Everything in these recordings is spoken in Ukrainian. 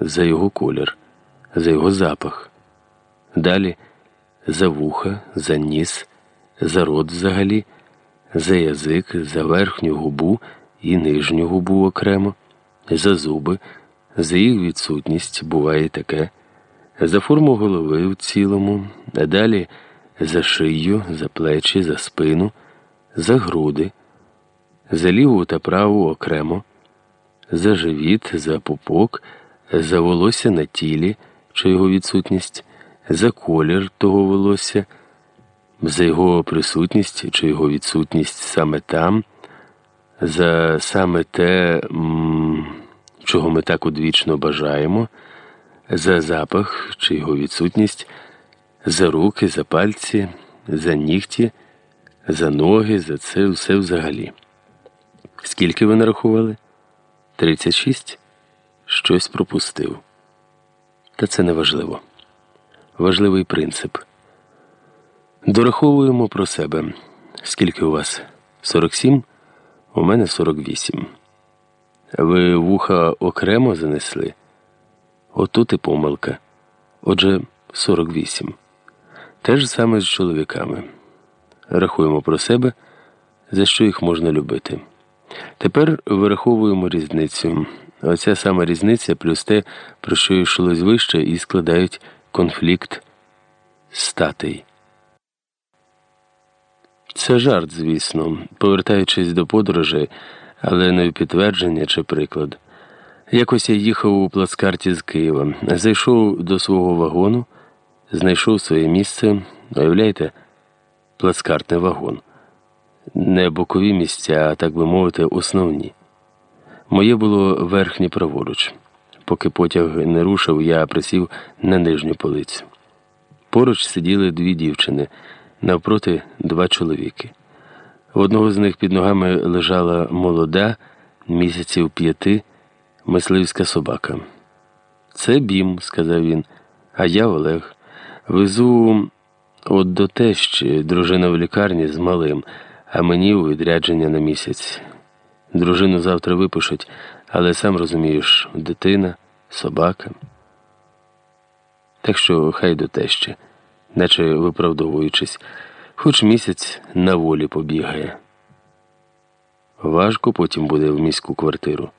за його колір, за його запах. Далі за вуха, за ніс, за рот взагалі, за язик, за верхню губу і нижню губу окремо, за зуби, за їх відсутність буває таке, за форму голови в цілому, а далі за шию, за плечі, за спину, за груди, за ліву та праву окремо, за живіт, за пупок, за волосся на тілі, чи його відсутність, за колір того волосся, за його присутність чи його відсутність саме там, за саме те, чого ми так одвічно бажаємо, за запах чи його відсутність за руки, за пальці, за нігті, за ноги, за це все взагалі. Скільки ви нарахували? 36? Щось пропустив. Та це не важливо. Важливий принцип. Дораховуємо про себе. Скільки у вас? 47? У мене 48. Ви вуха окремо занесли? Отут і помилка. Отже, 48. Те ж саме з чоловіками. Рахуємо про себе, за що їх можна любити. Тепер вираховуємо різницю. Оця сама різниця плюс те, про що йшлось вище, і складають конфлікт статей. Це жарт, звісно, повертаючись до подорожей, але не в підтвердження чи приклад. Якось я їхав у плацкарті з Києва, зайшов до свого вагону знайшов своє місце, уявляєте, плацкартний вагон. Не бокові місця, а так би мовити, основні. Моє було верхнє праворуч. Поки потяг не рушив, я присів на нижню полицю. Поруч сиділи дві дівчини, навпроти два чоловіки. В одного з них під ногами лежала молода, місяців п'яти, мисливська собака. Це бім, сказав він, а я Олег. Везу от до тещі, дружина в лікарні з малим, а мені у відрядження на місяць. Дружину завтра випишуть, але сам розумієш, дитина, собака. Так що хай до тещі, наче виправдовуючись, хоч місяць на волі побігає. Важко потім буде в міську квартиру.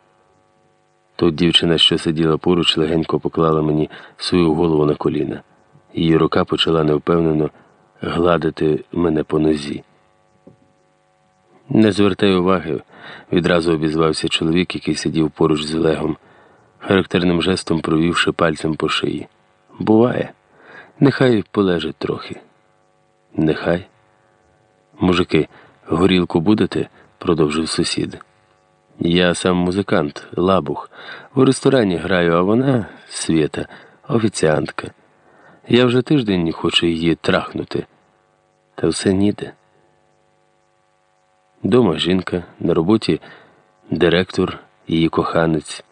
Тут дівчина, що сиділа поруч, легенько поклала мені свою голову на коліна. Її рука почала невпевнено гладити мене по нозі. Не звертай уваги, відразу обізвався чоловік, який сидів поруч з Олегом, характерним жестом провівши пальцем по шиї. Буває, нехай полежить трохи. Нехай. Мужики, горілку будете? продовжив сусід. Я сам музикант, лабух. У ресторані граю, а вона свята, офіціантка. Я вже тиждень хочу її трахнути, та все ніде. Дома жінка, на роботі директор, її коханець.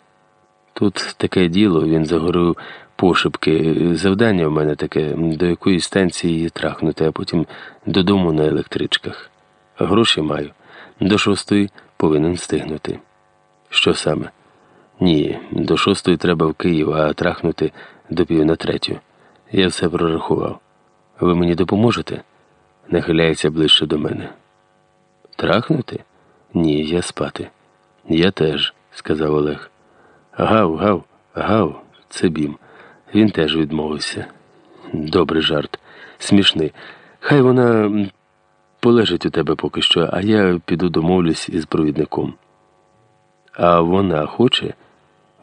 Тут таке діло, він загорив пошепки. Завдання в мене таке, до якої станції її трахнути, а потім додому на електричках. Гроші маю. До шостої повинен встигнути. Що саме? Ні, до шостої треба в Київ, а трахнути до пів на третю. Я все прорахував. Ви мені допоможете? Нахиляється ближче до мене. Трахнути? Ні, я спати. Я теж, сказав Олег. Гав, гав, гав, це бім. Він теж відмовився. Добрий жарт, смішний. Хай вона полежить у тебе поки що, а я піду домовлюсь із провідником. А вона хоче?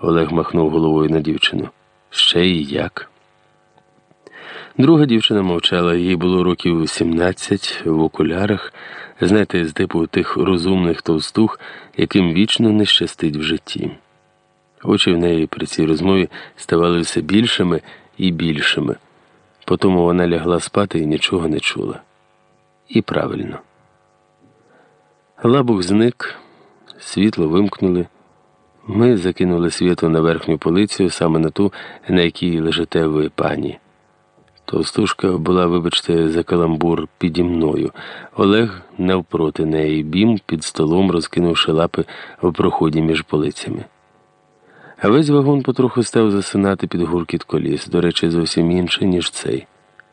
Олег махнув головою на дівчину. Ще й як. Друга дівчина мовчала, їй було років 17 в окулярах, знаєте, з типу тих розумних товстух, яким вічно не щастить в житті. Очі в неї при цій розмові ставали все більшими і більшими. Потому вона лягла спати і нічого не чула. І правильно. Лабух зник, світло вимкнули. Ми закинули світло на верхню полицю, саме на ту, на якій лежите ви, пані. Товстушка була, вибачте, за каламбур піді мною. Олег навпроти неї бім під столом, розкинувши лапи в проході між полицями. А весь вагон потроху став засинати під гуркіт коліс, до речі, зовсім інший, ніж цей.